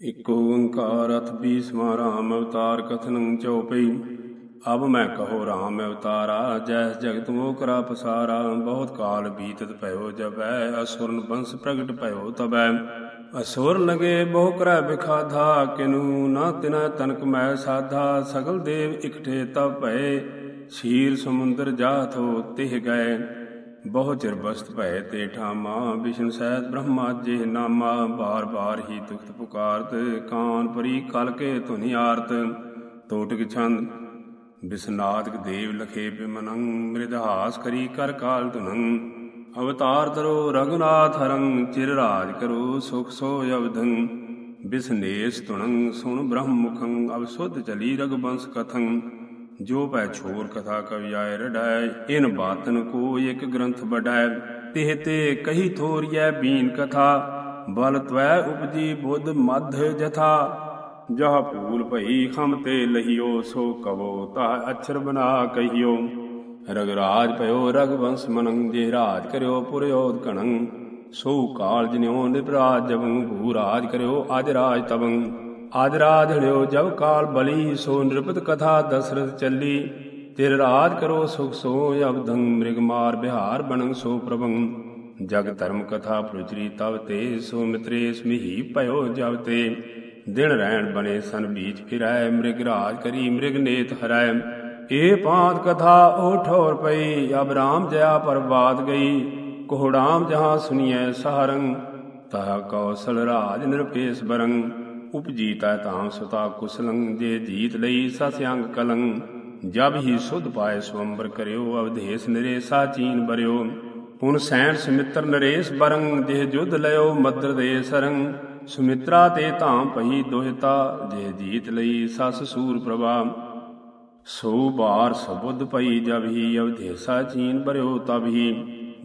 ਇਕ ਓੰਕਾਰ ਅਥ ਬੀਸਵਾ ਰਾਮ ਅਵਤਾਰ ਕਥਨੰ ਚਉਪਈ। ਅਬ ਮੈਂ ਕਹੋ ਰਾਮ ਅਵਤਾਰਾ ਜੈਸ ਜਗਤ ਮੋਹ ਕਰਾ ਪਸਾਰਾ, ਬਹੁਤ ਕਾਲ ਬੀਤਤ ਭਇਓ ਜਬੈ ਅਸੁਰਨ ਬੰਸ ਪ੍ਰਗਟ ਭਇਓ ਤਬੈ ਅਸੁਰ ਲਗੇ ਬਹੁ ਕਰੈ ਬਿਖਾਧਾ, ਕਿਨੂ ਨਾ ਤਿਨੈ ਤਨਕ ਮੈ ਸਾਧਾ, ਸਗਲ ਦੇਵ ਇਕਠੇ ਤਬ ਭਏ ਛੀਰ ਸਮੁੰਦਰ ਜਾਥੋ ਤਿਹ ਗਏ। ਬਹੁ ਚਿਰ ਬਸਤ ਭੈ ਤੇ ਠਾਮਾ ਵਿਸ਼ਨ ਸਹਿਤ ਬ੍ਰਹਮਾ ਜੇ ਨਾਮਾ, ਬਾਰ ਬਾਰ ਹੀ ਤੁਖਤ ਪੁਕਾਰਤ, ਕਾਨ ਪਰੀ ਕਲ ਕੇ ਧੁਨੀ ਆਰਤ, ਤੋਟਕ ਛੰਦ, ਬਿਸਨਾਦਕ ਦੇਵ ਲਖੇ ਬਿਮਨੰ ਮ੍ਰਿਦਹਾਸ ਕਰੀ ਕਰ ਕਾਲ ਧੁਨੰ, ਅਵਤਾਰ ਤਰੋ ਰਗਨਾਥ ਹਰੰ, ਚਿਰ ਰਾਜ ਕਰੋ ਸੁਖ ਸੋ ਅਵਧੰ, ਬਿਸਨੇਸ ਤੁਣੰ ਸੁਣ ਬ੍ਰਹਮ ਮੁਖੰ ਅਬ ਸੁਧ ਚਲੀ ਰਗਬੰਸ ਕਥੰ। ਜੋ ਪੈ ਛੋਰ ਕਥਾ ਕਵਿਆਏ ਆਏ ਇਨ ਬਾਤਨ ਕੋ ਇਕ ਗ੍ਰੰਥ ਬਡਾਇ ਤਿਹ ਤੇ ਕਹੀ ਥੋਰੀਐ ਬੀਨ ਕਥਾ, ਬਲ ਤਵੈ ਉਪਜੀ ਬੁੱਧ ਮਧ ਜਥਾ। ਜਹ ਭੂਲ ਭਈ ਖਮ ਤੇ ਲਹੀਓ, ਸੋ ਕਵੋ ਤਹ ਅਛਰ ਬਨਾ ਕਹੀਓ। ਰਗ ਰਾਜ ਭਇਓ ਰਗਵੰਸ ਮਨੰ, ਜੇ ਰਾਜ ਕਰਿਓ ਪੁਰਯੋਦ ਕਣੰ। ਸੋ ਕਾਲ ਜਿਨਿਓ ਨਿਪਰਾਜ ਜਵੰ ਭੂ ਰਾਜ ਕਰਿਓ, ਅਜ ਰਾਜ ਤਵੰ ਆਦ ਰਾਧਣਿਓ ਜਬ ਕਾਲ ਬਲੀ ਸੋ ਨਿਰਪਤ ਕਥਾ ਦਸਰਥ ਚੱਲੀ ਤਿਰ ਰਾਜ ਕਰੋ ਸੁਖ ਸੋ ਅਬਧੰ ਮ੍ਰਿਗ ਮਾਰ ਬਿਹਾਰ ਬਣੰ ਸੋ ਪ੍ਰਭੰ ਜਗ ਧਰਮ ਕਥਾ ਪ੍ਰਚਰੀ ਤਵ ਤੇ ਸੋ ਮਿਤਰੇ ਸਮਹੀ ਭਇਓ ਜਬ ਤੇ ਦਿਨ ਰਹਿਣ ਬਨੇ ਸਨ ਬੀਜ ਫਿਰੈ ਮ੍ਰਿਗ ਰਾਜ ਕਰੀ ਮ੍ਰਿਗ ਨੇਤ ਹਰੈ ਏ ਪਾਂਤ ਕਥਾ ਓ ਠੋਰ ਪਈ ਅਬ ਰਾਮ ਜਇਆ ਪਰ ਬਾਤ ਗਈ ਕੋਹੜਾਮ ਜਹਾਂ ਸੁਨੀਐ ਸਹਰੰ ਤਾ ਕੌਸਲ ਰਾਜ ਨਿਰਪੇਸ ਬਰੰ ਉਪਜੀ ਤੈ ਤਾਮ ਸੁਤਾ ਕੁਸਲੰ ਜੇ ਜੀਤ ਲਈ ਸਸ ਅੰਗ ਕਲੰ। ਜਬ ਹੀ ਸੁਧ ਪਾਏ ਸਵੰਬਰ ਕਰਿਓ, ਅਵਧੇਸ ਨਰੇਸਾ ਚੀਨ ਬਰਿਓ। ਪੁਨ ਸੈਣ ਸੁਮਿਤਰ ਨਰੇਸ ਬਰੰ ਜੇ ਜੁਧ ਲਿਓ ਮਦਰ ਦੇ ਸਰੰ। ਸੁਮਿਤਰਾ ਤੇ ਧਾਮ ਪਈ ਦੋਹਿਤਾ ਜੇ ਜੀਤ ਲਈ ਸਸ ਸੂਰ ਪ੍ਰਭਾ। ਸੋ ਬਾਰ ਸਬੁੱਧ ਪਈ ਜਬ ਹੀ ਅਵਧੇਸਾ ਚੀਨ ਬਰਿਓ, ਤਬ ਹੀ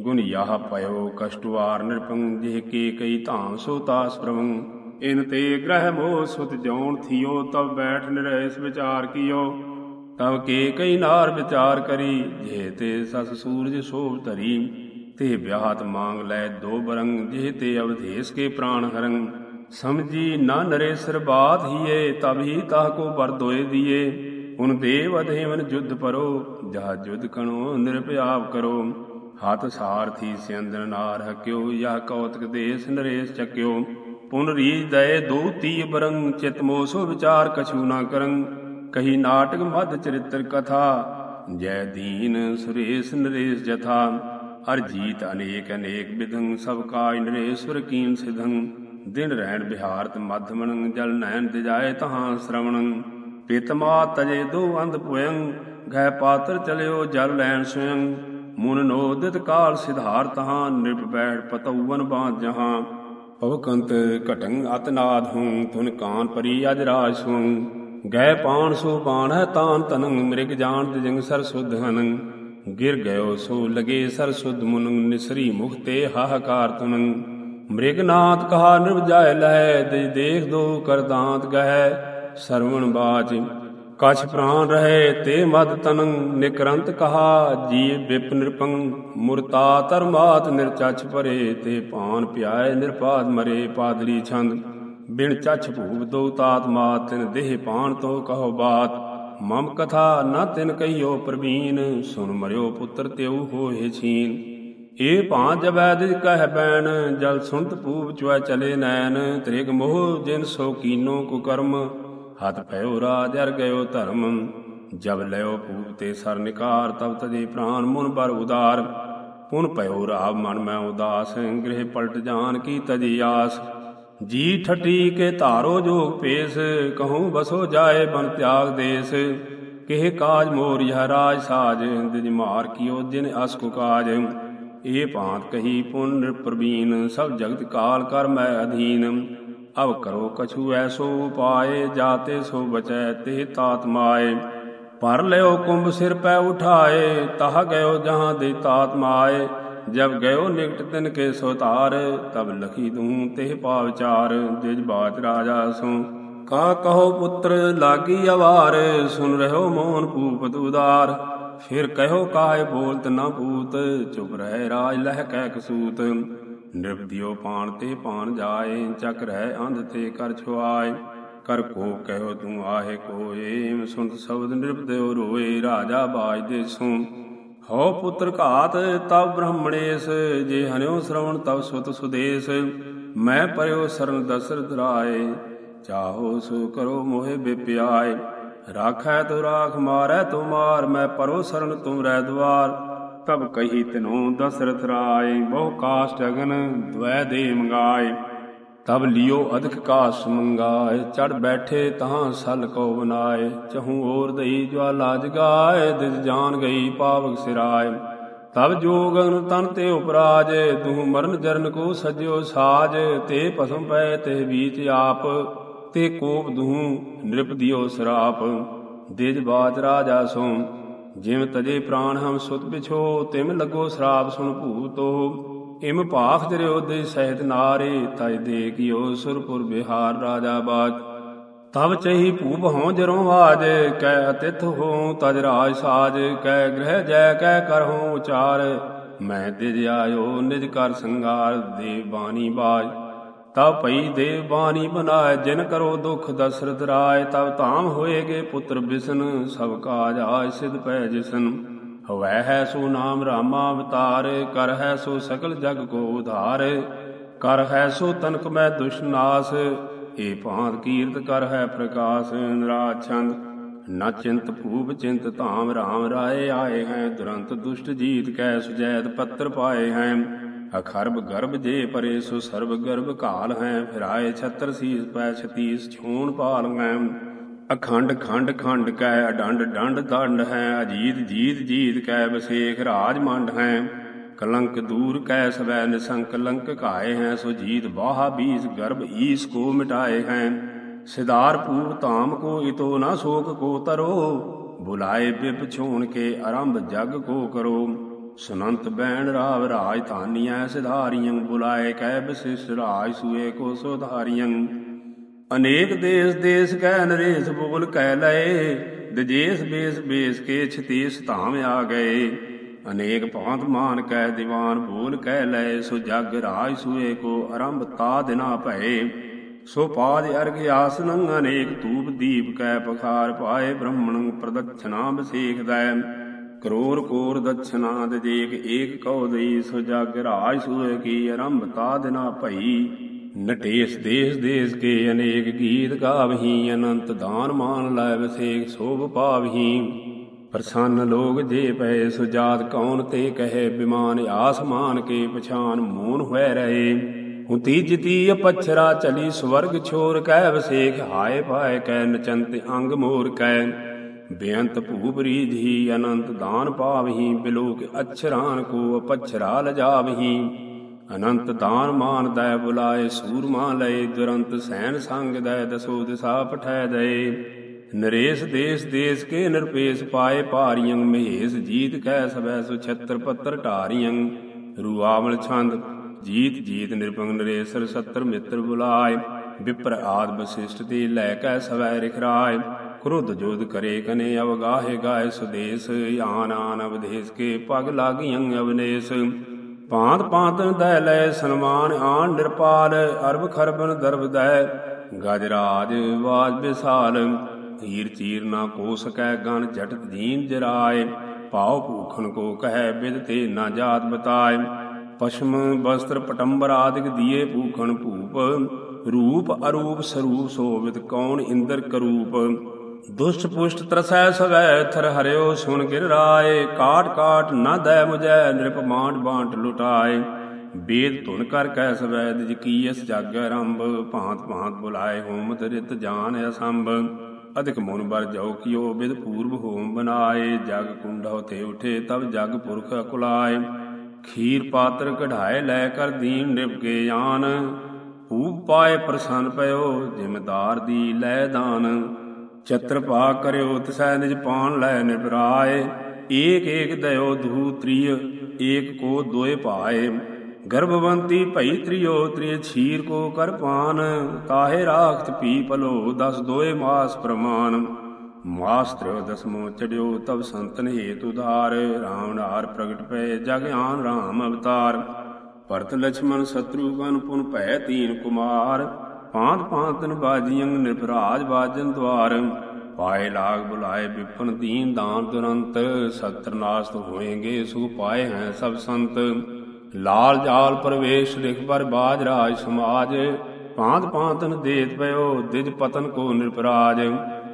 ਗੁਣ ਯਾਹ ਪਇਓ ਕਸ਼ਟਵਾਰ ਨਿਰਪੰ ਜਿਹ ਕੇ ਕਈ ਧਾਮ ਸੋ ਤਾਸ ਪ੍ਰਵੰ ਇਨ ਤੇ ਗ੍ਰਹਿ ਮੋਹ ਸੁਤ ਜਉਣ ਥਿਓ ਤਬ ਬੈਠ ਨਿਰੈਸ ਵਿਚਾਰ ਕੀਓ। ਤਬ ਕੇ ਕਈ ਨਾਰ ਵਿਚਾਰ ਕਰੀ, ਜੇ ਤੇ ਸਸ ਸੂਰਜ ਸੋਭ ਧਰੀ, ਤੇ ਵਿਆਹਤ ਮੰਗ ਲੈ ਦੋ ਬਰੰਗ, ਜੇ ਤੇ ਅਵਧੇਸ ਕੇ ਪ੍ਰਾਣ ਹਰੰ ਸਮਝੀ ਨਾ ਨਰੇਸਰ ਬਾਤ ਹੀਏ ਤਬ ਹੀ ਤਾਹ ਕੋ ਬਰ ਦੋਏ ਦੀਏ। ਉਨ ਦੇਵ ਅਧੇਵਨ ਜੁਧ ਪਰੋ ਜਹ ਜੁਧ ਕਣੋ ਨਿਰਭਿਆਪ ਕਰੋ। ਹੱਥ ਸਾਰਥੀ ਸਿੰਦਨ ਨਾਰ ਹਕਿਓ ਯਾ ਕੌਤਕ ਦੇਸ ਨਰੇਸ ਚੱਕਿਓ। ਪੁਨ ਰੀਜ ਦਏ ਦੋ ਤੀ ਬਰੰਗ, ਚਿਤ ਮੋਸੋ ਵਿਚਾਰ ਕਛੂ ਨਾ ਕਰੰ ਕਹੀ ਨਾਟਕ ਮਧ ਚਰਿਤ੍ਰ ਕਥਾ, ਜੈ ਦੀਨ ਸੁਰੇਸ਼ ਨਰੇਸ਼ ਜਥਾ। ਅਰਜੀਤ ਅਨੇਕ ਅਨੇਕ ਵਿਧੰ, ਸਭ ਕਾਜ ਨਰੇਸ਼ਵਰ ਕੀਨ ਸਿਧੰ। ਦਿਨ ਰਹਿਣ ਬਿਹਾਰਤ ਮਧਮਨ ਜਲ ਨੈਣ ਦਿਜਾਏ ਤਹਾਂ ਸ਼ਰਵਣੰ। ਪਿਤਮਾ ਤਜੇ ਦੋ ਅੰਧ ਪੁਯੰ ਗੈ ਪਾਤਰ ਚਲਿਓ ਜਲ ਲੈਣ ਸਵਯੰ ਮੁਨ ਨੋਦਿਤ ਕਾਲ ਸਿਧਾਰ ਤਹਾਂ, ਨਿਰਭ ਬੈਠ ਪਤਉਵਨ ਬਾਂ ਜਹਾਂ। ਪਵਕੰਤ ਘਟੰ ਅਤਨਾਦ ਹੂੰ ਤੁਨ ਕਾਨ ਪਰੀ ਅਜ ਰਾਜ ਸੁਨ ਗੈ ਪਾਣ ਸੋ ਬਾਣ ਹੈ ਤਾਨ ਤਨੰ ਮ੍ਰਿਗ ਜਾਣ ਜੰਗ ਸਰ ਸੁਧ ਹਨੰ। ਗਿਰ ਗਇਓ ਸੋ ਲਗੇ ਸਰ ਸੁਧ ਮੁਨ, ਨਿਸਰੀ ਮੁਖ ਤੇ ਹਾਹਾਕਾਰ ਤੁਨੰ। ਮ੍ਰਿਗਨਾਥ ਕਹਾ ਨਿਰਭ ਲਹਿ ਦੇ ਦੇਖ ਦੋ ਕਰਦਾਂਤ ਗਹਿ, ਸਰਵਣ ਬਾਜ ਕਛ ਪ੍ਰਾਨ ਰਹੇ ਤੇ ਮਦ ਤਨੰ ਨਿਕਰੰਤ ਕਹਾ ਜੀ ਵਿਪ ਨਿਰਪੰ ਮੁਰਤਾ ਧਰਮਾਤ ਨਿਰਚਛ ਭਰੇ ਤੇ ਭਾਨ ਪਿਆਏ ਨਿਰਪਾਦ ਮਰੇ ਪਾਦਰੀ ਛੰਦ। ਬਿਨ ਚਛ ਭੂਪ ਦੋ ਤਾਤ ਮਾਤ, ਤਿਨ ਦੇਹ ਪਾਣ ਤੋ ਕਹੋ ਬਾਤ। ਮਮ ਕਥਾ ਨਾ ਤਿਨ ਕਹੀਓ ਪ੍ਰਵੀਨ, ਸੁਨ ਮਰਿਓ ਪੁੱਤਰ ਤਿਉ ਹੋਏ ਛੀਨ। ਏ ਭਾਂ ਜਬੈ ਦਿ ਕਹਿ ਬੈਣ, ਜਲ ਸੁਣਤ ਪੂਬ ਚੁਆ ਚਲੇ ਨੈਣ। ਤ੍ਰਿਗ ਮੋਹ ਜਿਨ ਸੋ ਕੀਨੋ ਕੁ ਕਰਮ ਹੱਥ ਭਇਓ ਰਾਜ ਅਰ ਗਇਓ ਧਰਮ। ਜਬ ਲਿਓ ਪੂਪ ਤੇ ਸਰ ਨਿਕਾਰ, ਤਬ ਤਜੇ ਪ੍ਰਾਨ ਮੁਨ ਬਰ ਉਦਾਰ। ਪੁਨ ਭਇਓ ਰਾਵ ਮਨ ਮੈਂ ਉਦਾਸ, ਗ੍ਰਹਿ ਪਲਟ ਜਾਨ ਕੀ ਤਜੀ ਆਸ ਜੀ ਠਟੀ ਕੇ ਧਾਰੋ ਜੋਗ ਪੇਸ, ਕਹੂੰ ਬਸੋ ਜਾਏ ਬਨ ਤਿਆਗ ਦੇਸ। ਕਿਹ ਕਾਜ ਮੋਰ ਯਹ ਰਾਜ ਸਾਜ, ਦਿਜ ਮਾਰ ਕੀਓ ਜਿਨ ਅਸ ਕੋ ਕਾਜ। ਏ ਭਾਂਤ ਕਹੀ ਪੁਨ ਪ੍ਰਵੀਨ, ਸਭ ਜਗਤ ਕਾਲ ਕਰ ਮੈਂ ਅਧੀਨ। ਅਵ ਕਰੋ ਕਛੂ ਐਸੋ ਉਪਾਏ ਜਾਤੇ ਸੋ ਬਚੈ ਤੇ ਤਾਤ ਮਾਏ। ਪਰ ਲਿਓ ਕੁੰਭ ਸਿਰ ਪੈ ਉਠਾਏ, ਤਹ ਗਇਓ ਜਹਾਂ ਦੇ ਤਾਤ ਮਾਏ। ਜਬ ਗਇਓ ਨਿਕਟ ਤਿਨ ਕੇ ਸੋਤਾਰ ਤਬ ਲਖੀ ਦੂੰ ਤੇ ਪਾ ਜਿਜ ਬਾਤ ਰਾਜਾ ਸੋ। ਕਾ ਕਹੋ ਪੁੱਤਰ, ਲਾਗੀ ਅਵਾਰ, ਸੁਨ ਰਹਿਓ ਮੋਹਨ ਪੂਪਤ ਉਦਾਰ। ਫਿਰ ਕਹਿਓ ਕਾਇ ਬੋਲਤ ਨਾ ਪੂਤ ਚੁਪ ਰਹਿ ਰਾਜ ਲਹਿ ਕਹਿ ਕਸੂਤ। ਨਿਰਪਦਿਓ ਪਾਣ ਤੇ ਪਾਣ ਜਾਏ, ਚੱਕ ਰਹਿ ਅੰਧ ਤੇ ਕਰ ਛੁਆਏ ਕਰ ਕੋ ਕਹਿਓ ਤੂੰ ਆਹੇ ਕੋਏ ਸੁਨਤ ਸ਼ਬਦ ਨਿਰਪਦਿਓ ਰੋਏ, ਰਾਜਾ ਬਾਜ ਦੇ ਸੂ ਹੋ ਪੁੱਤਰ ਘਾਤ ਤਬ ਬ੍ਰਹਮਣੇਸ, ਜੇ ਹਨਿਓ ਸ਼ਰਵਣ ਤਬ ਸੁਤ ਸੁਦੇਸ। ਮੈਂ ਪਰਿਓ ਸਰਨ ਦਸਰਥ ਰਾਏ, ਚਾਹੋ ਸੋ ਕਰੋ ਮੋਹਿ ਬਿਪਿਆਏ। ਰਾਖੈ ਤੋ ਰਾਖ ਮਾਰੈ ਤੋ ਮਾਰ, ਮੈਂ ਪਰੋ ਸਰਨ ਤੁਮ ਰਹਿ ਦਵਾਰ। ਤਬ ਕਹੀ ਤਿਨੋ ਦਸਰਥ ਰਾਏ, ਬਹੁ ਕਾਸ਼ਟ ਅਗਨ ਦ્વੈ ਦੇ ਮੰਗਾਏ। ਤਬ ਲਿਓ ਅਧਿਕ ਕਾਸ ਮੰਗਾਏ ਚੜ ਬੈਠੇ ਤਹਾਂ ਸਲ ਕੋ ਬਨਾਏ। ਚਹੂ ਔਰ ਦਈ ਜਵਾਲਾ ਜਗਾਏ, ਦਿਜ ਜਾਨ ਗਈ ਪਾਵਕ ਸਿਰਾਏ। ਤਬ ਜੋਗਨ ਤਨ ਤੇ ਉਪਰਾਜ ਤੂੰ ਮਰਨ ਜਰਨ ਕੋ ਸਜਿਓ ਸਾਜ। ਤੇ ਪਸਮ ਪੈ ਤੇ ਬੀਚ ਆਪ, ਤੇ ਕੋਪ ਦੂਹ ਨਿਰਪਦਿਓ ਸਰਾਪ। ਦਿਜ ਬਾਜ ਰਾਜਾ ਸੋ ਜਿਮ ਤਜੇ ਪ੍ਰਾਨ ਹਮ ਸੁਤ ਬਿਛੋ, ਤਿਮ ਲੱਗੋ ਸਰਾਪ ਸੁਣ ਭੂਤੋ। ਇਮ ਭਾਖ ਜਰਿਓ ਦੇ ਸਹਿਤ ਨਾਰੇ, ਤਜ ਦੇ ਕੀਓ ਸੁਰਪੁਰ ਬਿਹਾਰ ਰਾਜਾ ਬਾਜ। ਤਬ ਚਹੀ ਭੂਪ ਹਉ ਜਰੋਂ ਆਜ, ਕੈ ਅਤਿਥ ਹੋ ਤਜ ਰਾਜ ਸਾਜ। ਕੈ ਗ੍ਰਹਿ ਜੈ, ਕੈ ਕਰਹੁ ਉਚਾਰ। ਮੈਂ ਦਿਜ ਆਇਓ, ਨਿਜ ਕਰ ਸੰਗਾਰ ਦੇ ਬਾਣੀ ਬਾਜ। ਤਬ ਭਈ ਦੇਵ ਬਾਣੀ ਬਨਾਏ ਜਿਨ ਕਰੋ ਦੁਖ ਦਸਰਤ ਰਾਏ ਤਬ ਧਾਮ ਹੋਏਗੇ ਪੁੱਤਰ ਬਿਸ਼ਨ, ਸਭ ਕਾਜ ਆਜ ਸਿਧ ਪੈ ਜਿਸਨ। ਹਵੈ ਹੈ ਸੋ ਨਾਮ ਰਾਮਾ ਅਵਤਾਰ, ਕਰ ਹੈ ਸੋ ਸਕਲ ਜਗ ਕੋ ਉਧਾਰ। ਕਰ ਹੈ ਸੋ ਤਨਕ ਮੈਂ ਦੁਸ਼ਨਾਸ, ਏ ਭਾਂਤ ਕੀਰਤ ਕਰ ਹੈ ਪ੍ਰਕਾਸ਼। ਨਰਾਜ ਛੰਦ, ਨਾ ਚਿੰਤ ਭੂਪ ਚਿੰਤ ਧਾਮ, ਰਾਮ ਰਾਏ ਆਏ ਹੈ, ਦੁਰੰਤ ਦੁਸ਼ਟ ਜੀਤ ਕੈ ਸੁਜੈਤ ਪੱਤਰ ਪਾਏ ਹੈ। ਅਖਰਬ ਗਰਭ ਜੇ ਪਰੇ ਸੋ ਸਰਬ ਗਰਭ ਘਾਲ ਹੈ ਫਿਰਾਏ ਛਤਰ ਸੀਸ ਪੈ ਛਤੀਸ ਛੂਣ ਪਾਲ ਹੈ ਅਖੰਡ ਖੰਡ ਖੰਡ ਕੈ ਅਡੰਡ ਡੰਡ ਦੰਡ ਹੈ, ਅਜੀਤ ਜੀਤ ਜੀਤ ਕੈ ਬਸੇਖ ਰਾਜ ਮੰਡ ਹੈ। ਕਲੰਕ ਦੂਰ ਕੈ ਸਵੈ ਨਿਸੰਕ ਲੰਕ ਘਾਏ ਹੈ, ਸੋ ਜੀਤ ਬਾਹਾ ਬੀਜ ਗਰਭ ਈਸ ਕੋ ਮਿਟਾਏ ਹੈ। ਸਿਦਾਰ ਪੂਰ ਧਾਮ ਕੋ ਇਤੋ ਨਾ ਸੋਕ ਕੋ ਤਰੋ, ਬੁਲਾਏ ਬਿਪ ਛੋਣ ਕੇ ਆਰੰਭ ਜਗ ਕੋ ਕਰੋ। ਸੁਨੰਤ ਬੈਣ ਰਾਵ ਰਾਜ ਧਾਨੀਐ ਸਿਧਾਰੀਆਂ ਬੁਲਾਏ ਕਹਿ ਬਸਿਸ ਰਾਜ ਸੂਏ ਕੋ ਸੁਧਾਰੀਆਂ ਅਨੇਕ ਦੇਸ ਦੇਸ ਕੈ ਨਰੇਸ ਬੋਲ ਕਹਿ ਲਏ, ਦਜੇਸ ਬੇਸ ਬੇਸ ਕੇ ਛਤੀਸ ਧਾਮ ਆ ਗਏ। ਅਨੇਕ ਭਾਂਤ ਮਾਨ ਕਹਿ ਦੀਵਾਨ ਬੋਲ ਕਹਿ ਲਏ, ਸੋ ਜਗ ਰਾਜ ਸੂਏ ਕੋ ਆਰੰਭ ਤਾ ਦਿਨਾ ਭਏ। ਸੋ ਪਾਦ ਅਰਗ ਆਸਨੰ, ਅਨੇਕ ਧੂਪ ਦੀਪ ਕੈ ਪਖਾਰ ਪਾਏ, ਬ੍ਰਹਮਣ ਪ੍ਰਦક્ષਣਾ ਬਸੇਖ ਕਰੋਰ ਕੋਰ ਦਛਨਾ ਦੇਖ ਏਕ ਕਉ ਦਈ ਸੋ ਜਗ ਰਾਜ ਸੂਏ ਕੀ ਆਰੰਭ ਤਾ ਦਿਨਾ ਭਈ। ਨਟੇਸ ਦੇਸ ਦੇਸ ਕੇ ਅਨੇਕ ਗੀਤ ਗਾਵਹੀ, ਅਨੰਤ ਦਾਨ ਮਾਨ ਲੈ ਵਸੇਖ ਸੋਭ ਪਾਵਹੀ। ਪ੍ਰਸੰਨ ਲੋਗ ਜੇ ਪਏ ਸੁਜਾਤ ਕੌਣ ਤੇ ਕਹੇ, ਬਿਮਾਨ ਆਸਮਾਨ ਕੇ ਪਛਾਨ ਮੂਨ ਹੋਇ ਰਹੇ। ਹੁਤੀ ਜਿਤੀ ਅਪਛਰਾ ਚਲੀ ਸਵਰਗ ਛੋਰ ਕਹਿ ਵਸੇਖ ਹਾਏ ਪਾਏ ਕਹਿ ਨਚੰਤ ਅੰਗ ਮੋਰ ਕੈ। ਬੇਅੰਤ ਭੂਪ ਰੀਧੀ ਅਨੰਤ ਦਾਨ ਪਾਵਹੀ, ਬਿਲੋਕ ਅਛਰਾਨ ਕੋ ਅਪਛਰਾ ਲਜਾਵਹੀ। ਅਨੰਤ ਦਾਨ ਮਾਨ ਦੈ ਬੁਲਾਏ, ਸੂਰਮਾ ਲਏ, ਦੁਰੰਤ ਸੈਨ ਸੰਗ ਦਇ ਦਸੋ ਦਿਸਾ ਪਠੈ ਦਏ। ਨਰੇਸ਼ ਦੇਸ ਦੇਸ ਕੇ ਨਿਰਪੇਸ ਪਾਏ ਭਾਰੀਆਂ ਮਹੇਸ਼ ਜੀਤ ਕੈ ਸਵੈ ਸੁ ਛਤਰ ਪੱਤਰ ਢਾਰੀਆਂ ਰੂਆਵਲ ਛੰਦ, ਜੀਤ ਜੀਤ ਨਿਰਪੰਗ ਨਰੇਸਰ ਸਤਰ ਮਿੱਤਰ ਬੁਲਾਏ। ਵਿਪਰ ਆਦ ਬਸਿਸ਼ਟ ਤੇ ਲੈ ਕੈ ਸਵੈ ਰਿਖਰਾਏ। ਕ੍ਰੋਧ ਜੋਧ ਕਰੇ ਕਨੇ ਅਵਗਾਹੇ ਗਾਏ ਸੁਦੇਸ ਆਨ ਆਨ ਅਵਦੇਸ ਕੇ ਪਗ ਲਾਗੀਆਂ ਅਵਨੇਸ। ਭਾਂਤ ਭਾਂਤ ਦੈ ਲੈ ਸਨਮਾਨ ਆਣ ਨਿਰਪਾਲ, ਅਰਬ ਖਰਬਨ ਦਰਬ ਦੈ, ਗਜਰਾਜ ਬਾਜ ਵਿਸਾਲ। ਹੀਰ ਚੀਰ ਨਾ ਕੋ ਸਕੈ ਗਨ ਜਟ ਦੀਨ ਜਰਾਏ, ਭਾਉ ਭੂਖਣ ਕੋ ਕਹੈ ਬਿਦ ਤੇ ਨਾ ਜਾਤ ਬਤਾਏ। ਪਸ਼ਮ ਵਸਤਰ ਪਟੰਬਰ ਆਦਿਕ ਦੀਏ ਭੂਖਣ ਭੂਪ, ਰੂਪ ਅਰੂਪ ਸਰੂਪ ਸੋਵਿਤ ਕੌਣ ਇੰਦਰ ਕਰੂਪ। ਦੁਸ਼ਟ ਪੁਸ਼ਟ ਤਰਸੈ ਸਵੈ ਥਰ ਹਰਿਓ ਸੁਣ ਗਿਰ ਰਾਏ। ਕਾਟ ਕਾਟ ਨਾ ਦੈ ਮੁਜੈ ਨਿਰਪ ਮਾਂਡ ਬਾਂਟ ਲੁਟਾਏ। ਬੇਦ ਧੁਨ ਕਰ ਕੈ ਸਵੈ ਦਿਜ ਕੀਸ ਜਗ ਆਰੰਭ ਭਾਂਤ ਭਾਂਤ ਬੁਲਾਏ ਹੋਮ ਰਿਤ ਜਾਨ ਅਸੰਭ। ਅਧਿਕ ਮਨ ਬਰ ਜਾਉ ਕਿਓ, ਬਿਦ ਪੂਰਬ ਹੋਮ ਬਨਾਏ। ਜਗ ਕੁੰਡੋ ਤੇ ਉਠੇ ਤਬ ਜਗ ਪੁਰਖ ਅਕੁਲਾਏ। ਖੀਰ ਪਾਤਰ ਕਢਾਏ, ਲੈ ਕਰ ਦੀਨ ਨਿਭ ਆਨ। ਭੂਪ ਪਾਏ ਪ੍ਰਸੰਨ ਪਇਓ, ਜਿਮਦਾਰ ਦੀ ਲੈ ਦਾਨ। ਚਤਰਪਾ ਕਰਿਓ ਤਿਸੈ ਨਿਜ ਪਾਣ ਲੈ ਨਿਬਰਾਏ ਏਕ ਏਕ ਦਇਓ ਦੂ ਤ੍ਰਿਯ, ਏਕ ਕੋ ਦੋਏ ਭਾਏ। ਗਰਭਵੰਤੀ ਭਈ ਤ੍ਰਿਯੋ ਤ੍ਰਿਯ ਛੀਰ ਕੋ ਕਰ ਪਾਨ, ਤਾਹੇ ਰਾਖਤ ਪੀ ਪਲੋ ਦਸ ਦੋਏ ਮਾਸ ਪ੍ਰਮਾਨ। ਮਾਸ ਤ੍ਰਿਯ ਦਸਮੋ ਚੜਿਓ ਤਬ ਸੰਤਨ ਹੇਤ ਉਧਾਰ ਰਾਮ ਨਾਰ ਪ੍ਰਗਟ ਪਏ ਜਗ ਆਨ ਰਾਮ ਅਵਤਾਰ। ਭਰਤ ਲਛਮਨ ਸ਼ਤਰੂਗਨ ਪੁਨ ਭੈ ਤੀਨ ਕੁਮਾਰ। ਪਾਂਤ ਪਾਂਤਨ ਬਾਜੀਅੰਗ ਨਿਰਭਰਾਜ ਬਾਜਨ ਦਵਾਰ ਪਾਏ ਲਾਗ ਬੁਲਾਏ ਵਿਪਨ ਦੀਨ ਦਾਨ ਦੁਰੰਤ ਸਤਰਨਾਸਤ ਹੋਏਗੇ ਸੁਖ ਪਾਏ ਹੈ ਸਭ ਸੰਤ। ਲਾਲ ਜਾਲ ਪ੍ਰਵੇਸ਼ ਲਿਖ ਪਰ ਬਾਜ ਰਾਜ ਸਮਾਜ। ਪਾਂਤ ਪਾਂਤਨ ਦੇਤ ਪਇਓ, ਦਿਜ ਪਤਨ ਕੋ ਨਿਰਪਰਾਜ।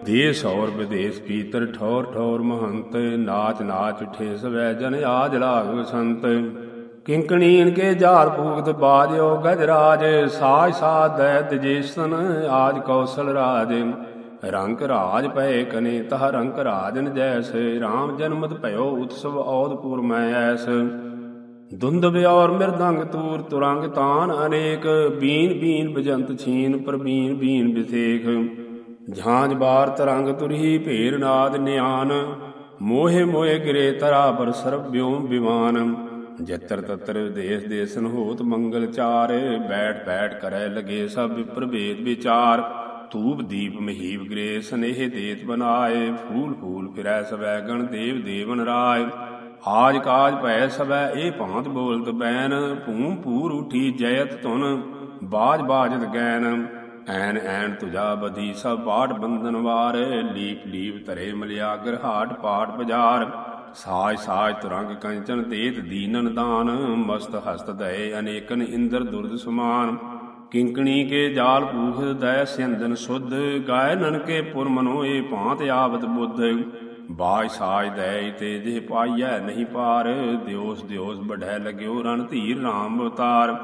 ਦੇਸ ਔਰ ਵਿਦੇਸ ਪੀਤਰ ਠੌਰ ਠੌਰ ਮਹੰਤ, ਨਾਚ ਨਾਚ ਉਠੇ ਸਵੈ ਜਨ ਆਜ ਲਾਗ ਸੰਤ। ਕਿੰਕਣੀਨ ਕੇ ਜਾਰ ਪੂਗਤ ਬਾਜਿਓ ਗਜਰਾਜ, ਸਾਜ ਸਾਧ ਦੈ ਤਜੇਸਨ, ਆਜ ਕੌਸਲ ਰਾਜ। ਰੰਗ ਰਾਜ ਪਏ ਕਨੇ, ਤਹ ਰੰਗ ਰਾਜਨ ਜੈਸੇ। RAM ਜਨਮਤ ਭਇਓ ਉਤਸਵ ਔਦਪੁਰ ਮੈਂ ਐਸ ਦੁੰਦ ਬਿਆਰ ਮਿਰਦੰਗ ਤੂਰ ਤੁਰੰਗ ਤਾਨ ਅਨੇਕ। ਬੀਨ ਬੀਨ ਬਜੰਤ ਛੀਨ, ਪ੍ਰਬੀਨ ਬੀਨ ਬਿਸੇਖ। ਝਾਂਜ ਬਾਰ ਤਰੰਗ ਤੁਰਹੀ ਭੇਰ ਨਾਦ ਨਿਆਨ। ਮੋਹੇ ਮੋਹੇ ਗਿਰੇ ਤਰਾ ਪਰ ਸਰਬਿਓ ਵਿਮਾਨ ਜਤਰ ਤਤਰ ਦੇਸ ਦੇਸਨ ਹੋਤ ਮੰਗਲ ਚਾਰ, ਬੈਠ ਬੈਠ ਕਰੈ ਲਗੇ ਸਭ ਪ੍ਰਭੇਦ ਵਿਚਾਰ। ਧੂਪ ਦੀਪ ਮਹੀਬ ਗ੍ਰੇ ਸਨੇਹ ਦੇਤ ਬਨਾਏ, ਫੂਲ ਫੂਲ ਫਿਰੈ ਸਵੈ ਗਣ ਦੇਵ ਦੇਵਨ ਰਾਏ। ਆਜ ਕਾਜ ਭੈ ਸਵੈ ਇਹ ਭਾਂਤ ਬੋਲਤ ਬੈਨ, ਭੂਮ ਪੂਰ ਉਠੀ ਜਯਤ ਤੁਨ ਬਾਜ ਬਾਜਤ ਗੈਨ। ਐਨ ਐਨ ਤੁਜਾ ਬਦੀ ਸਭ ਬਾਟ ਬੰਧਨ ਵਾਰ, ਲੀਪ ਲੀਪ ਧਰੇ ਮਲਿਆ ਗਰਹਾਟ ਪਾਟ ਬਜਾਰ। ਸਾਜ ਸਾਜ ਤੁਰੰਗ ਕੰਚਨ ਤੇਤ ਦੀਨਨ ਦਾਨ, ਮਸਤ ਹਸਤ ਦਏ ਅਨੇਕਨ ਇੰਦਰ ਦੁਰਦ ਸਮਾਨ। ਕਿੰਕਣੀ ਕੇ ਜਾਲ ਪੂਖ ਦੈ ਸਿੰਦਨ ਸੁਧ, ਗਾਇ ਨਨਕੇ ਪੁਰ ਮਨੋ ਏ ਭਾਂਤ ਆਵਤ ਬੁੱਧ। ਬਾਜ ਸਾਜ ਦੈ ਤੇ ਜਿਹ ਪਾਈਐ ਨਹੀਂ ਪਾਰ, ਦਿਓਸ ਦਿਓਸ ਬਢੈ ਲਗਿਓ ਰਣ ਧੀਰ ਰਾਮ ਅਵਤਾਰ।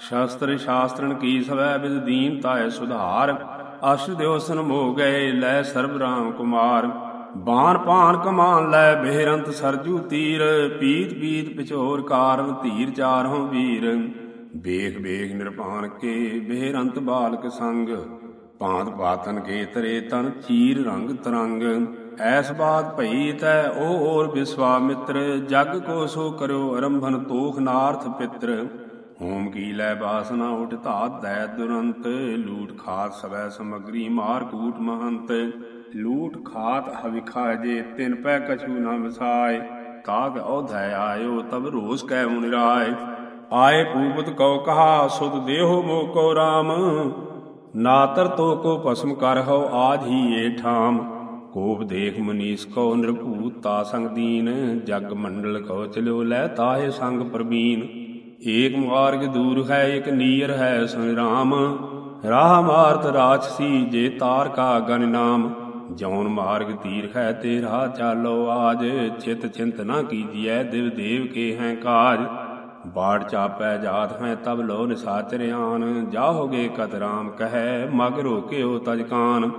ਸ਼ਾਸਤਰ ਸ਼ਾਸਤਰਨ ਕੀ ਸਵੈ ਬਿਦ ਦੀਨ ਤਾਇ ਸੁਧਾਰ, ਅਸ਼ ਦਿਓਸਨ ਮੋ ਗਏ ਲੈ ਸਰਬ ਰਾਮ ਕੁਮਾਰ। ਬਾਣ ਪਾਣ ਕਮਾਨ ਲੈ ਬਿਹਰੰਤ ਸਰਜੂ ਤੀਰ, ਪੀਤ ਪੀਤ ਪਿਛੋਰ ਕਾਰਨ ਧੀਰ ਚਾਰੋਂ ਵੀਰ। ਵੇਖ ਬੇਖ ਨਿਰਪਾਨ ਕੇ ਬਿਹਰੰਤ ਬਾਲਕ ਸੰਗ ਪਾਂਤ ਪਾਤਨ ਕੇ ਤਰੇ ਤਨ ਚੀਰ ਰੰਗ ਤਰੰਗ। ਐਸ ਬਾਤ ਭਈ ਤੈ ਉਹ ਔਰ ਵਿਸਵਾਮਿਤਰ ਜਗ ਕੋ ਸੋ ਕਰਿਓ ਅਰੰਭਨ ਤੋਖ ਨਾਰਥ ਪਿਤਰ। ਹੋਮ ਕੀ ਲੈ ਬਾਸਨਾ ਉਠ ਧਾਤ ਦੈ ਦੁਰੰਤ, ਲੂਟ ਖਾਤ ਸਵੈ ਸਮਗਰੀ ਮਾਰ ਕੂਟ ਮਹੰਤ। ਲੂਟ ਖਾਤ ਹਵਿਖਾ ਜੇ ਤਿਨ ਪੈ ਕਛੂ ਨਾ ਵਸਾਏ। ਕਾਗ ਔਧੈ ਆਇਓ ਤਬ ਰੋਸ ਕੈ ਰਾਏ। ਆਏ ਪੂਪਤ ਕਉ ਕਹਾ, ਸੁਧ ਦੇਹੋ ਮੋ ਕੋ ਰਾਮ। ਨਾਤਰ ਤੋ ਕੋ ਭਸਮ ਕਰ ਹਉ ਆਜ ਹੀ ਏ ਠਾਮ। ਕੋਪ ਦੇਖ ਮਨੀਸ ਕੋ ਨਿਰਭੂਤ, ਤਾ ਸੰਗ ਦੀਨ। ਜਗ ਮੰਡਲ ਕੋ ਚਲਿਓ ਲੈ ਤਾਹੇ ਸੰਗ ਪ੍ਰਬੀਨ ਏਕ ਮਾਰਗ ਦੂਰ ਹੈ ਇਕ ਨੀਰ ਹੈ ਸੁਨ ਰਾਹ ਮਾਰਤ ਰਾਜਸੀ ਜੇ ਤਾਰ ਕਾ ਗਨ ਨਾਮ। ਜੌਨ ਮਾਰਗ ਤੀਰ ਹੈ ਤੇ ਰਾਹ ਚਾਲੋ ਆਜ, ਚਿਤ ਚਿੰਤ ਨਾ ਕੀਜੀਐ, ਦਿਵ ਦੇਵ ਕੇ ਹੈ ਕਾਜ। ਬਾੜ ਚਾਪੈ ਜਾਤ ਹੈ ਤਬ ਲੋ ਨਿਸਾਚਰਿਆਨ ਜਾਹੋਗੇ ਕਤ ਰਾਮ ਕਹੈ, ਮਗ ਰੋਕਿਓ ਤਜਕਾਨ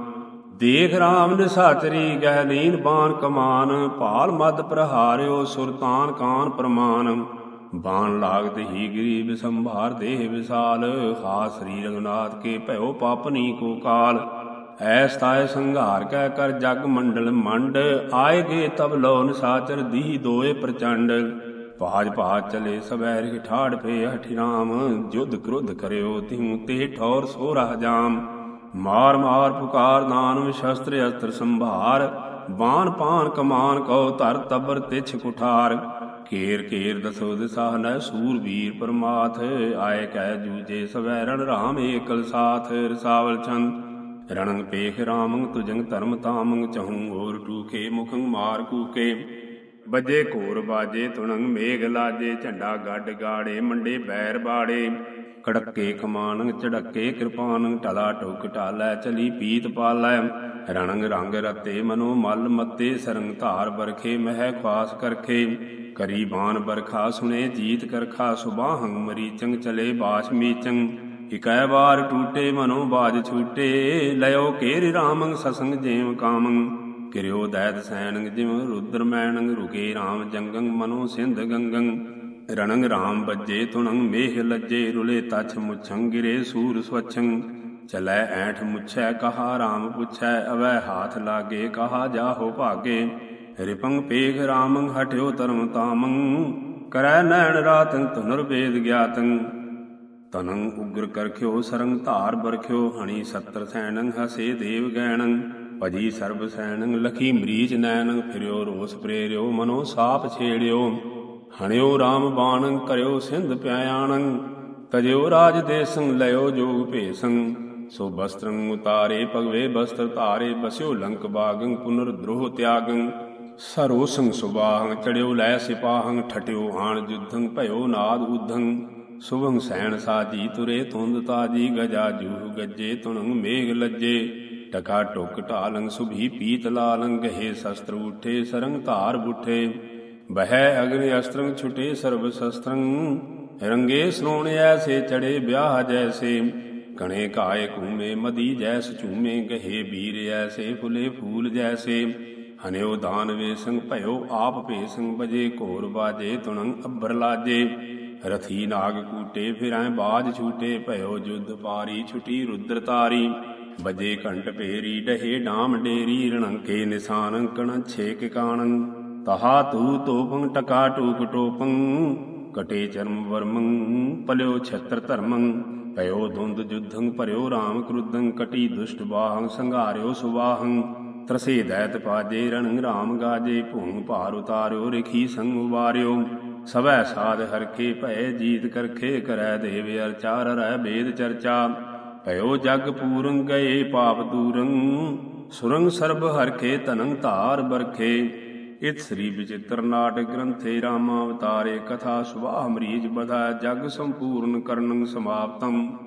ਦੇਖ ਰਾਮ ਨਿਸਾਚਰੀ ਗਹਿਲੀਨ ਬਾਣ ਕਮਾਨ, ਭਾਲ ਮਦ ਪ੍ਰਹਾਰਿਓ ਸੁਰਤਾਨ ਕਾਨ ਪ੍ਰਮਾਨ। ਬਾਣ ਲਾਗਤ ਹੀ ਗਰੀਬ ਸੰਭਾਰ ਦੇਹ ਵਿਸਾਲ ਹਾ ਸ੍ਰੀ ਰੰਗਨਾਥ ਕੇ ਭਇਓ ਪਾਪਨੀ ਕੋ ਕਾਲ। ਐਸ ਤਾਏ ਸੰਘਾਰ ਕਹਿ ਕਰ ਜਗ ਮੰਡਲ ਮੰਡ, ਆਏਗੇ ਤਬ ਲੋ ਸਾਚਰ ਦੀ ਦੋਏ ਪ੍ਰਚੰਡ। ਭਾਜ ਭਾਜ ਚਲੇ ਸਵੈ ਰਿਖ ਠਾੜ ਪੇ ਹਠਿ ਰਾਮ, ਜੁਧ ਕ੍ਰੋਧ ਕਰਿਓ ਤਿਉ ਤੇ ਠੌਰ ਸੋਰਾ ਜਾਮ। ਮਾਰ ਮਾਰ ਪੁਕਾਰ ਨਾਨਮ ਸ਼ਸਤਰ ਅਸਤਰ ਸੰਭਾਰ ਬਾਣ ਪਾਨ ਕਮਾਨ ਕਉ ਧਰ ਤਬਰ ਤਿਛ ਕੁਠਾਰ। ਕੇਰ ਕੇਰ ਦਸੋ ਦਿਸਾ ਨੈ ਸੂਰ ਪਰਮਾਥ, ਆਏ ਕਹਿ ਜੂਜੇ ਸਵੈ ਰਣ ਰਾਮ ਏਕਲ ਸਾਥ, ਰਸਾਵਲ ਚੰਦ। ਰਣੰਗ ਪੇਖ ਰਾਮੰਗ ਤੁਜੰਗ ਧਰਮ ਤਾਮੰਗ ਚਹੂੰ ਹੋਰ ਟੂਕੇ ਮੁਖੰਗ ਮਾਰ ਕੂਕੇ ਬੱਜੇ ਘੋਰ ਬਾਜੇ ਤੁਣੰਗ ਮੇਘ ਲਾਜੇ, ਝੰਡਾ ਗੱਡ ਗਾੜੇ, ਮੰਡੇ ਬੈਰ ਬਾੜੇ। ਕੜੱਕੇ ਕਮਾਨੰ ਚੜਕੇ ਕਿਰਪਾਨੰ ਟਲਾ ਟੋਕ ਟਾਲੈ ਚਲੀ ਪੀਤ ਪਾਲੈ। ਰਣੰਗ ਰੰਗ ਰਤੇ ਮਨੋ ਮਲ ਮੱਤੇ ਸਰੰਗ ਧਾਰ ਬਰਖੇ ਮਹਿ ਖਵਾਸ ਕਰਖੇ। ਕਰੀ ਬਾਨ ਬਰਖਾ ਸੁਨੇ ਜੀਤ ਕਰਖਾ ਸੁਬਾਹੰਗ ਮਰੀ ਚੰਗ ਚਲੇ ਬਾਸ ਮੀਚੰ। ਇਕੈ ਵਾਰ ਟੂਟੇ ਮਨੋ ਬਾਜ ਛੂਟੇ, ਲਇਓ ਕੇਰ ਰਾਮੰ ਸਸੰਗ ਜੇਮ ਕਾਮੰ। ਕਿਰਿਓ ਦੈਤ ਸੈਨੰਗ ਜਿਵ ਰੁਦਰ ਮੈਣੰਗ, ਰੁਕੇ ਰਾਮ ਜੰਗੰ ਮਨੋ ਸਿੰਧ ਗੰਗੰ। ਰਣੰਗ ਰਾਮ ਬੱਜੇ ਤੁਣੰਗ ਮੇਹ ਲੱਜੇ ਰੁਲੇ ਤਛ ਮੁਛੰ, ਗਿਰੇ ਸੂਰ ਸਵਛੰ। ਚਲੈ ਐਠ ਮੁਛੈ, ਕਹਾ ਰਾਮ ਪੁਛੈ, ਅਵੈ ਹਾਥ ਲਾਗੇ, ਕਹਾ ਜਾਹੋ ਭਾਗੇ। ਰਿਪੰਗ ਪੇਖ ਰਾਮੰ, ਹਟਿਓ ਧਰਮ ਤਾਮੰ। ਕਰੈ ਨੈਣ ਰਾਤੰ ਤੁਨਰ ਵੇਦ ਗਿਆਤੰ। ਤਨੰ ਉਗਰ ਕਰਖਿਓ ਸਰੰਗ ਧਾਰ ਬਰਖਿਓ ਹਣੀ ਸੱਤਰ ਸੈਣੰ ਹਸੇ ਦੇਵ ਗੈਣੰ ਭਜੀ ਸਰਬ ਸੈਣੰ ਲਖੀ ਮਰੀਚ ਨੈਣੰ, ਫਿਰਿਓ ਰੋਸ ਪ੍ਰੇਰਿਓ ਮਨੋ ਸਾਪ ਛੇੜਿਓ। ਹਣਿਓ RAM ਬਾਣੰ ਕਰਿਓ ਸਿੰਧ ਪਿਆਣੰ ਤਜਿਓ ਰਾਜ ਦੇਸੰ ਲਿਓ ਜੋਗ ਭੇਸੰ। ਸੋ ਬਸਤਰੰ ਉਤਾਰੇ ਭਗਵੇ ਬਸਤਰ ਧਾਰੇ, ਬਸਿਓ ਲੰਕ ਬਾਗੰ ਪੁਨਰ ਦ੍ਰੋਹ ਤਿਆਗੰ। ਸਰੋ ਸੰਗ ਸੁਬਾਹੰ ਚੜਿਓ ਲੈ ਸਿਪਾਹੰ, ਠਟਿਓ ਆਣ ਜੁਧੰ ਭਇਓ ਨਾਦ ਉਧੰ। ਸੁਭੰ ਸੈਣ ਸਾਜੀ ਤੁਰੇ ਤੁੰਦ ਤਾਜੀ, ਗਜਾ ਜੂ ਗੱਜੇ ਤੁਣੰ ਮੇਘ ਲੱਜੇ। ਟਕਾ ਟੁਕ ਢਾਲੰ, ਸੁਭੀ ਪੀਤ ਲਾਲੰ, ਗਹੇ ਸ਼ਸਤਰ ਉਠੇ, ਸਰੰਗ ਧਾਰ ਬੁਠੇ। ਬਹਿ ਅਗਨ ਅਸਤਰੰ, ਛੁਟੇ ਸਰਬ ਸ਼ਸਤਰੰ। ਰੰਗੇ ਸੋਣ ਐਸੇ, ਚੜੇ ਵਿਆਹ ਜੈਸੇ। ਕਣੇ ਕਾਏ ਕੂਮੇ ਮਦੀ ਜੈਸ ਝੂਮੇ, ਗਹੇ ਬੀਰ ਐਸੇ, ਫੁਲੇ ਫੂਲ ਜੈਸੇ। ਹਨਿਓ ਦਾਨਵੇ ਸੰਗ ਭਇਓ ਆਪ ਭੇਸੰ ਬਜੇ ਘੋਰ ਬਾਜੇ ਤੁਣੰ ਅੱਬਰ ਲਾਜੇ। ਰਥੀ ਨਾਗ ਕੂਟੇ ਫਿਰੈ ਬਾਜ ਛੂਟੇ, ਭਇਓ ਜੁਧ ਪਾਰੀ, ਛੁਟੀ ਰੁਦਰ ਤਾਰੀ। ਬਜੇ ਘੰਟ ਭੇਰੀ ਡਹੇ ਡਾਮ ਡੇਰੀ, ਰਣੰਕੇ ਨਿਸ਼ਾਨ ਕਣ ਛੇਕ ਕਾਣੰ। ਤਹਾ ਤੂ ਤੋਪੰ, ਟਕਾ ਟੂਕ ਟੋਪੰ, ਕਟੇ ਚਰਮ ਵਰਮੰ, ਪਲਿਓ ਛਤਰ ਧਰਮੰ। ਭਇਓ ਧੁੰਦ ਜੁਧੰ, ਭਰਿਓ ਰਾਮ ਕ੍ਰੁੱਧੰ, ਕਟੀ ਦੁਸ਼ਟ ਬਾਹੰ, ਸੰਘਾਰਿਓ ਸੁਬਾਹੰ। ਤਰਸੇ ਦੈਤ ਪਾਜੇ, ਰਣ ਰਾਮ ਗਾਜੇ ਭੂਮ ਭਾਰ ਉਤਾਰਿਓ, ਰਖੀ ਸੰਗ ਉਬਾਰਿਓ ਸਭੈ ਸਾਧ ਹਰਖੇ ਭੈ ਜੀਤ ਕਰਖੇ ਕਰੈ ਦੇਵ ਅਰਚਾਰ ਰਹਿ ਬੇਦ ਚਰਚਾ। ਭਇਓ ਜਗ ਪੂਰਨ ਗਏ ਪਾਪ ਦੂਰੰ, ਸੁਰੰਗ ਸਰਬ ਹਰਖੇ ਤਨੰ ਧਾਰ ਬਰਖੇ। ਇਤ ਸ੍ਰੀ ਵਿਚਿਤ੍ਰ ਨਾਟਕ ਗ੍ਰੰਥੇ ਰਾਮਾ ਅਵਤਾਰੇ ਕਥਾ ਸੁਭਾਹ ਮਰੀਜ ਬਧਾ ਜਗ ਸੰਪੂਰਨ ਕਰਨੰ ਸਮਾਪਤਮ